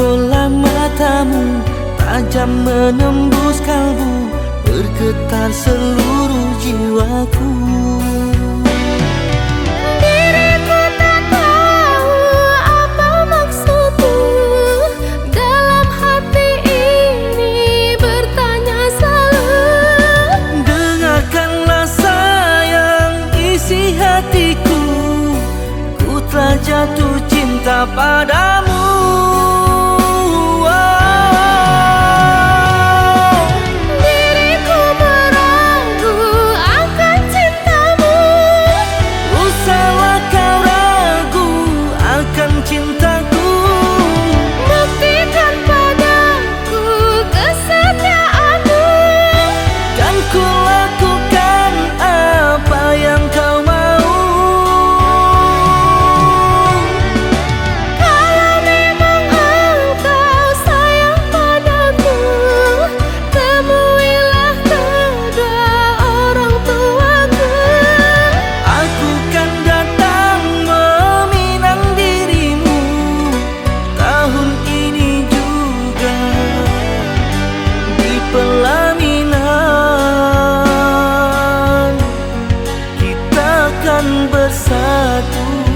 bola matamu Tajam menembus kalbu Bergetar seluruh jiwaku. Jatuh cinta padamu jatuh